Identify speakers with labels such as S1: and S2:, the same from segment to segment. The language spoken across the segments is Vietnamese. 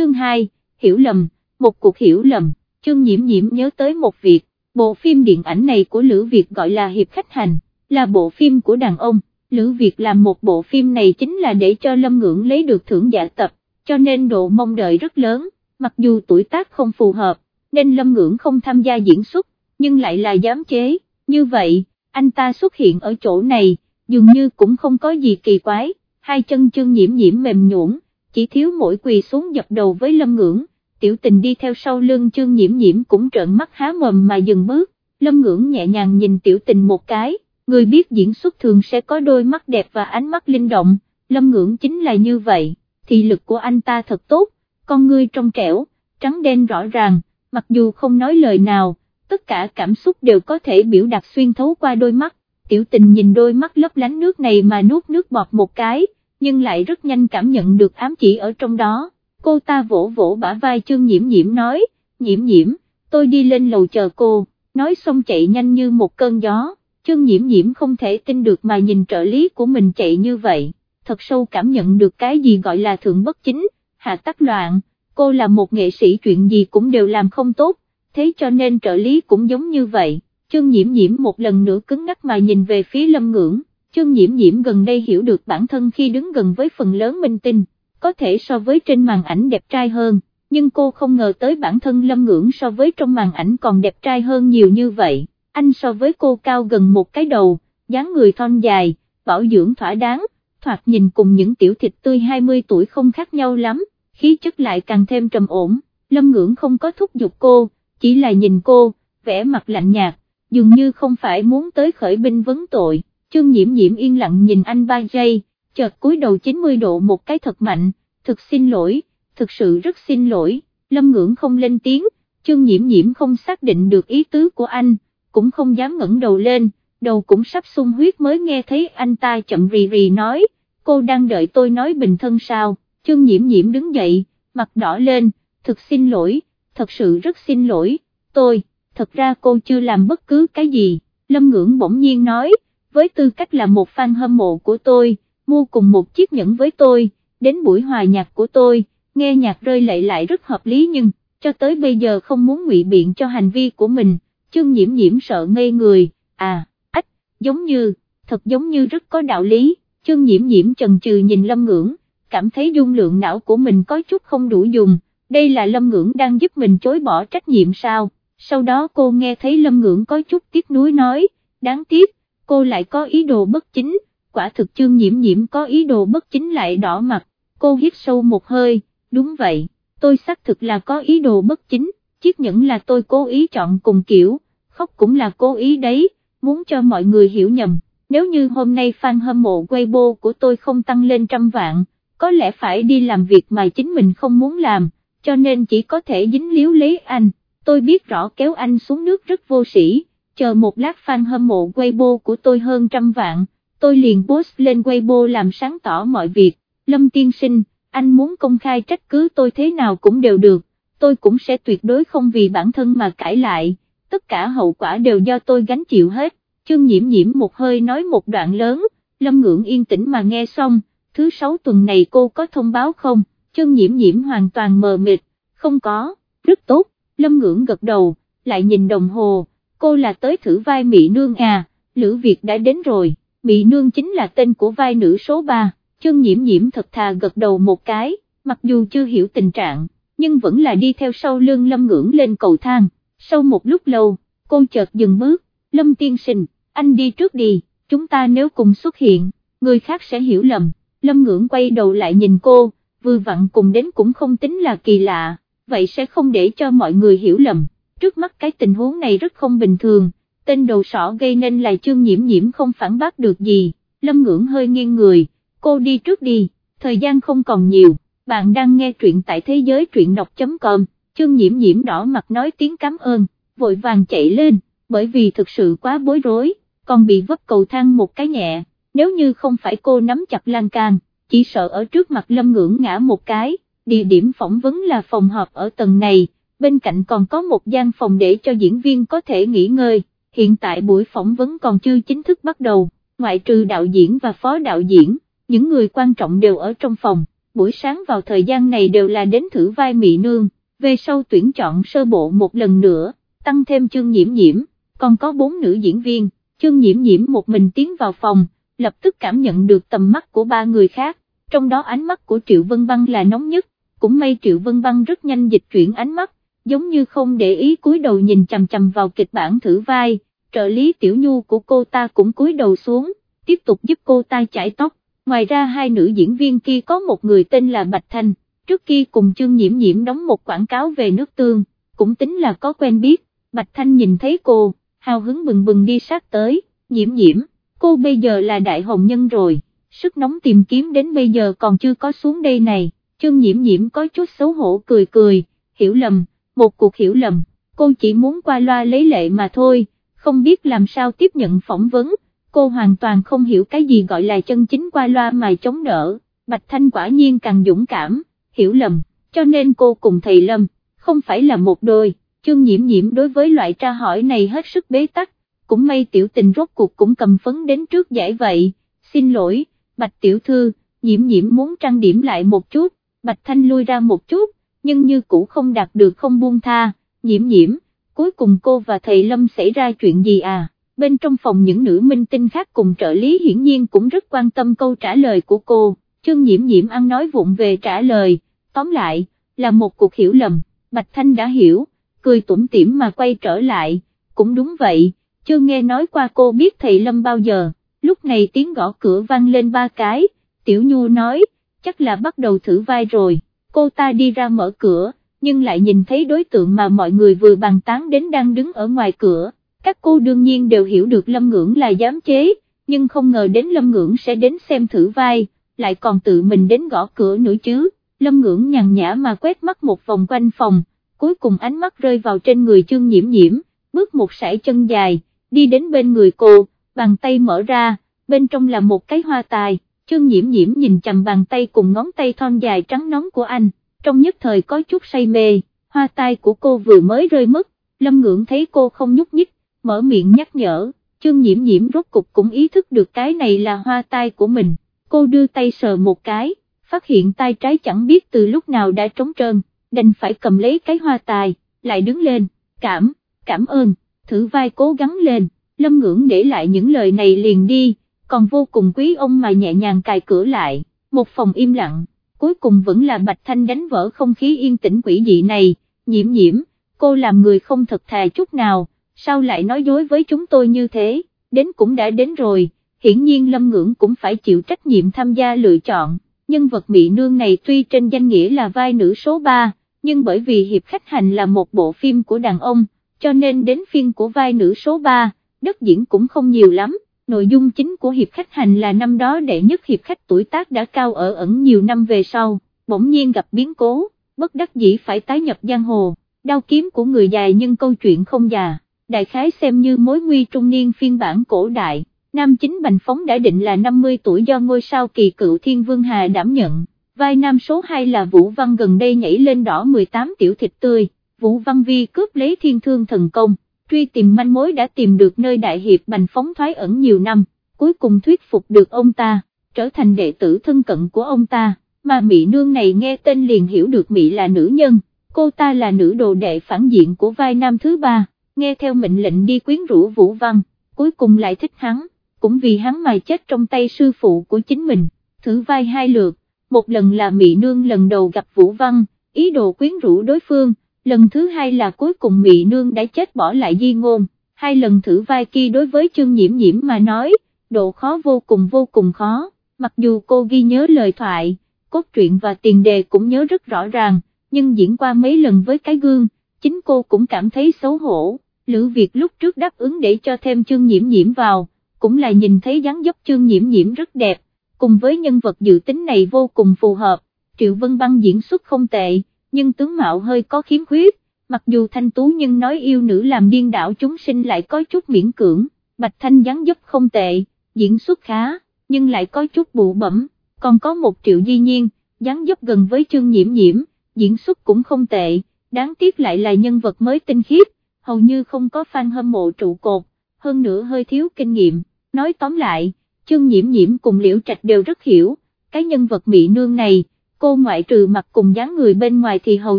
S1: chương 2, hiểu lầm, một cuộc hiểu lầm, chương nhiễm nhiễm nhớ tới một việc, bộ phim điện ảnh này của Lữ Việt gọi là Hiệp Khách Hành, là bộ phim của đàn ông, Lữ Việt làm một bộ phim này chính là để cho Lâm Ngưỡng lấy được thưởng giả tập, cho nên độ mong đợi rất lớn, mặc dù tuổi tác không phù hợp, nên Lâm Ngưỡng không tham gia diễn xuất, nhưng lại là giám chế, như vậy, anh ta xuất hiện ở chỗ này, dường như cũng không có gì kỳ quái, hai chân chương nhiễm nhiễm mềm nhũn, chỉ thiếu mỗi quỳ xuống dập đầu với Lâm Ngưỡng, tiểu tình đi theo sau lưng chương nhiễm nhiễm cũng trợn mắt há mồm mà dừng bước, Lâm Ngưỡng nhẹ nhàng nhìn tiểu tình một cái, người biết diễn xuất thường sẽ có đôi mắt đẹp và ánh mắt linh động, Lâm Ngưỡng chính là như vậy, thì lực của anh ta thật tốt, con ngươi trong trẻo, trắng đen rõ ràng, mặc dù không nói lời nào, tất cả cảm xúc đều có thể biểu đạt xuyên thấu qua đôi mắt, tiểu tình nhìn đôi mắt lấp lánh nước này mà nuốt nước bọt một cái, nhưng lại rất nhanh cảm nhận được ám chỉ ở trong đó, cô ta vỗ vỗ bả vai chương nhiễm nhiễm nói, nhiễm nhiễm, tôi đi lên lầu chờ cô, nói xong chạy nhanh như một cơn gió, chương nhiễm nhiễm không thể tin được mà nhìn trợ lý của mình chạy như vậy, thật sâu cảm nhận được cái gì gọi là thượng bất chính, hạ tắc loạn, cô là một nghệ sĩ chuyện gì cũng đều làm không tốt, thế cho nên trợ lý cũng giống như vậy, chương nhiễm nhiễm một lần nữa cứng ngắc mà nhìn về phía lâm ngưỡng, Trương nhiễm nhiễm gần đây hiểu được bản thân khi đứng gần với phần lớn minh tinh, có thể so với trên màn ảnh đẹp trai hơn, nhưng cô không ngờ tới bản thân lâm ngưỡng so với trong màn ảnh còn đẹp trai hơn nhiều như vậy, anh so với cô cao gần một cái đầu, dáng người thon dài, bảo dưỡng thỏa đáng, thoạt nhìn cùng những tiểu thịt tươi 20 tuổi không khác nhau lắm, khí chất lại càng thêm trầm ổn, lâm ngưỡng không có thúc giục cô, chỉ là nhìn cô, vẻ mặt lạnh nhạt, dường như không phải muốn tới khởi binh vấn tội, chương nhiễm nhiễm yên lặng nhìn anh ba giây, chợt cúi đầu 90 độ một cái thật mạnh, thực xin lỗi, thực sự rất xin lỗi, lâm ngưỡng không lên tiếng, chương nhiễm nhiễm không xác định được ý tứ của anh, cũng không dám ngẩng đầu lên, đầu cũng sắp sung huyết mới nghe thấy anh ta chậm rì rì nói, cô đang đợi tôi nói bình thân sao, chương nhiễm nhiễm đứng dậy, mặt đỏ lên, thực xin lỗi, thật sự rất xin lỗi, tôi, thật ra cô chưa làm bất cứ cái gì, Lâm Ngưỡng bỗng nhiên nói, với tư cách là một fan hâm mộ của tôi, mua cùng một chiếc nhẫn với tôi, đến buổi hòa nhạc của tôi, nghe nhạc rơi lệ lại rất hợp lý nhưng, cho tới bây giờ không muốn ngụy biện cho hành vi của mình, chương nhiễm nhiễm sợ ngây người, à, ách, giống như, thật giống như rất có đạo lý, chương nhiễm nhiễm chần chừ nhìn Lâm Ngưỡng, cảm thấy dung lượng não của mình có chút không đủ dùng, đây là Lâm Ngưỡng đang giúp mình chối bỏ trách nhiệm sao, sau đó cô nghe thấy Lâm Ngưỡng có chút tiếc nuối nói, đáng tiếc, cô lại có ý đồ bất chính, quả thực chương nhiễm nhiễm có ý đồ bất chính lại đỏ mặt, cô hít sâu một hơi, đúng vậy, tôi xác thực là có ý đồ bất chính, chiếc nhẫn là tôi cố ý chọn cùng kiểu, khóc cũng là cố ý đấy, muốn cho mọi người hiểu nhầm, nếu như hôm nay fan hâm mộ Weibo của tôi không tăng lên trăm vạn, có lẽ phải đi làm việc mà chính mình không muốn làm, cho nên chỉ có thể dính líu lấy anh, tôi biết rõ kéo anh xuống nước rất vô sĩ, chờ một lát fan hâm mộ Weibo của tôi hơn trăm vạn, tôi liền post lên Weibo làm sáng tỏ mọi việc, Lâm Tiên Sinh, anh muốn công khai trách cứ tôi thế nào cũng đều được, tôi cũng sẽ tuyệt đối không vì bản thân mà cãi lại, tất cả hậu quả đều do tôi gánh chịu hết, chương nhiễm nhiễm một hơi nói một đoạn lớn, Lâm Ngưỡng yên tĩnh mà nghe xong, thứ sáu tuần này cô có thông báo không, chương nhiễm nhiễm hoàn toàn mờ mịt, không có, rất tốt, Lâm Ngưỡng gật đầu, lại nhìn đồng hồ, cô là tới thử vai Mỹ Nương à, Lữ Việt đã đến rồi, Mỹ Nương chính là tên của vai nữ số 3, chương nhiễm nhiễm thật thà gật đầu một cái, mặc dù chưa hiểu tình trạng, nhưng vẫn là đi theo sau lưng Lâm Ngưỡng lên cầu thang, sau một lúc lâu, cô chợt dừng bước, Lâm Tiên Sinh, anh đi trước đi, chúng ta nếu cùng xuất hiện, người khác sẽ hiểu lầm, Lâm Ngưỡng quay đầu lại nhìn cô, vừa vặn cùng đến cũng không tính là kỳ lạ, vậy sẽ không để cho mọi người hiểu lầm, trước mắt cái tình huống này rất không bình thường, tên đầu sỏ gây nên là chương nhiễm nhiễm không phản bác được gì, Lâm Ngưỡng hơi nghiêng người, cô đi trước đi, thời gian không còn nhiều, bạn đang nghe truyện tại thế giới truyện đọc.com, chương nhiễm nhiễm đỏ mặt nói tiếng cảm ơn, vội vàng chạy lên, bởi vì thực sự quá bối rối, còn bị vấp cầu thang một cái nhẹ, nếu như không phải cô nắm chặt lan can, chỉ sợ ở trước mặt Lâm Ngưỡng ngã một cái địa điểm phỏng vấn là phòng họp ở tầng này, bên cạnh còn có một gian phòng để cho diễn viên có thể nghỉ ngơi, hiện tại buổi phỏng vấn còn chưa chính thức bắt đầu, ngoại trừ đạo diễn và phó đạo diễn, những người quan trọng đều ở trong phòng, buổi sáng vào thời gian này đều là đến thử vai mị nương, về sau tuyển chọn sơ bộ một lần nữa, tăng thêm chương nhiễm nhiễm, còn có bốn nữ diễn viên, chương nhiễm nhiễm một mình tiến vào phòng, lập tức cảm nhận được tầm mắt của ba người khác, trong đó ánh mắt của Triệu Vân Băng là nóng nhất, cũng may Triệu Vân Băng rất nhanh dịch chuyển ánh mắt, giống như không để ý cúi đầu nhìn chằm chằm vào kịch bản thử vai, trợ lý Tiểu Nhu của cô ta cũng cúi đầu xuống, tiếp tục giúp cô ta chải tóc, ngoài ra hai nữ diễn viên kia có một người tên là Bạch Thanh, trước kia cùng trương nhiễm nhiễm đóng một quảng cáo về nước tương, cũng tính là có quen biết, Bạch Thanh nhìn thấy cô, hào hứng bừng bừng đi sát tới, nhiễm nhiễm, cô bây giờ là đại hồng nhân rồi, sức nóng tìm kiếm đến bây giờ còn chưa có xuống đây này, trương nhiễm nhiễm có chút xấu hổ cười cười, hiểu lầm, một cuộc hiểu lầm, cô chỉ muốn qua loa lấy lệ mà thôi, không biết làm sao tiếp nhận phỏng vấn, cô hoàn toàn không hiểu cái gì gọi là chân chính qua loa mà chống đỡ, Bạch Thanh quả nhiên càng dũng cảm, hiểu lầm, cho nên cô cùng thầy Lâm, không phải là một đôi, chương nhiễm nhiễm đối với loại tra hỏi này hết sức bế tắc, cũng may tiểu tình rốt cuộc cũng cầm phấn đến trước giải vậy, xin lỗi, Bạch Tiểu Thư, nhiễm nhiễm muốn trang điểm lại một chút, Bạch Thanh lui ra một chút, nhưng như cũ không đạt được không buông tha, nhiễm nhiễm, cuối cùng cô và thầy Lâm xảy ra chuyện gì à, bên trong phòng những nữ minh tinh khác cùng trợ lý hiển nhiên cũng rất quan tâm câu trả lời của cô, chương nhiễm nhiễm ăn nói vụng về trả lời, tóm lại, là một cuộc hiểu lầm, Bạch Thanh đã hiểu, cười tủm tỉm mà quay trở lại, cũng đúng vậy, chưa nghe nói qua cô biết thầy Lâm bao giờ, lúc này tiếng gõ cửa vang lên ba cái, Tiểu Nhu nói, chắc là bắt đầu thử vai rồi, cô ta đi ra mở cửa, nhưng lại nhìn thấy đối tượng mà mọi người vừa bàn tán đến đang đứng ở ngoài cửa, các cô đương nhiên đều hiểu được Lâm Ngưỡng là giám chế, nhưng không ngờ đến Lâm Ngưỡng sẽ đến xem thử vai, lại còn tự mình đến gõ cửa nữa chứ, Lâm Ngưỡng nhàn nhã mà quét mắt một vòng quanh phòng, cuối cùng ánh mắt rơi vào trên người chương nhiễm nhiễm, bước một sải chân dài, đi đến bên người cô, bàn tay mở ra, bên trong là một cái hoa tài, chương nhiễm nhiễm nhìn chầm bàn tay cùng ngón tay thon dài trắng nóng của anh, trong nhất thời có chút say mê, hoa tai của cô vừa mới rơi mất, lâm ngưỡng thấy cô không nhúc nhích, mở miệng nhắc nhở, chương nhiễm nhiễm rốt cục cũng ý thức được cái này là hoa tai của mình, cô đưa tay sờ một cái, phát hiện tay trái chẳng biết từ lúc nào đã trống trơn, đành phải cầm lấy cái hoa tài, lại đứng lên, cảm, cảm ơn, thử vai cố gắng lên, lâm ngưỡng để lại những lời này liền đi, còn vô cùng quý ông mà nhẹ nhàng cài cửa lại, một phòng im lặng, cuối cùng vẫn là Bạch Thanh đánh vỡ không khí yên tĩnh quỷ dị này, nhiễm nhiễm, cô làm người không thật thà chút nào, sao lại nói dối với chúng tôi như thế, đến cũng đã đến rồi, hiển nhiên Lâm Ngưỡng cũng phải chịu trách nhiệm tham gia lựa chọn, nhân vật mỹ nương này tuy trên danh nghĩa là vai nữ số 3, nhưng bởi vì Hiệp Khách Hành là một bộ phim của đàn ông, cho nên đến phiên của vai nữ số 3, đất diễn cũng không nhiều lắm nội dung chính của hiệp khách hành là năm đó đệ nhất hiệp khách tuổi tác đã cao ở ẩn nhiều năm về sau, bỗng nhiên gặp biến cố, bất đắc dĩ phải tái nhập giang hồ, đao kiếm của người dài nhưng câu chuyện không già, đại khái xem như mối nguy trung niên phiên bản cổ đại, nam chính Bành Phóng đã định là 50 tuổi do ngôi sao kỳ cựu Thiên Vương Hà đảm nhận, vai nam số 2 là Vũ Văn gần đây nhảy lên đỏ 18 tiểu thịt tươi, Vũ Văn Vi cướp lấy thiên thương thần công truy tìm manh mối đã tìm được nơi đại hiệp bành phóng thoái ẩn nhiều năm, cuối cùng thuyết phục được ông ta, trở thành đệ tử thân cận của ông ta, mà Mỹ nương này nghe tên liền hiểu được Mỹ là nữ nhân, cô ta là nữ đồ đệ phản diện của vai nam thứ ba, nghe theo mệnh lệnh đi quyến rũ Vũ Văn, cuối cùng lại thích hắn, cũng vì hắn mà chết trong tay sư phụ của chính mình, thử vai hai lượt, một lần là Mỹ nương lần đầu gặp Vũ Văn, ý đồ quyến rũ đối phương, lần thứ hai là cuối cùng mị nương đã chết bỏ lại di ngôn, hai lần thử vai kia đối với Trương nhiễm nhiễm mà nói, độ khó vô cùng vô cùng khó, mặc dù cô ghi nhớ lời thoại, cốt truyện và tiền đề cũng nhớ rất rõ ràng, nhưng diễn qua mấy lần với cái gương, chính cô cũng cảm thấy xấu hổ, Lữ Việt lúc trước đáp ứng để cho thêm Trương nhiễm nhiễm vào, cũng là nhìn thấy dáng dấp Trương nhiễm nhiễm rất đẹp, cùng với nhân vật dự tính này vô cùng phù hợp, Triệu Vân Băng diễn xuất không tệ nhưng tướng mạo hơi có khiếm khuyết, mặc dù thanh tú nhưng nói yêu nữ làm điên đảo chúng sinh lại có chút miễn cưỡng, bạch thanh dáng dấp không tệ, diễn xuất khá, nhưng lại có chút bụ bẩm, còn có một triệu di nhiên, dáng dấp gần với chương nhiễm nhiễm, diễn xuất cũng không tệ, đáng tiếc lại là nhân vật mới tinh khiết, hầu như không có fan hâm mộ trụ cột, hơn nữa hơi thiếu kinh nghiệm, nói tóm lại, chương nhiễm nhiễm cùng liễu trạch đều rất hiểu, cái nhân vật mỹ nương này, cô ngoại trừ mặt cùng dáng người bên ngoài thì hầu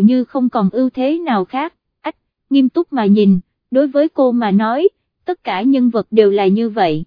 S1: như không còn ưu thế nào khác, ách, nghiêm túc mà nhìn, đối với cô mà nói, tất cả nhân vật đều là như vậy,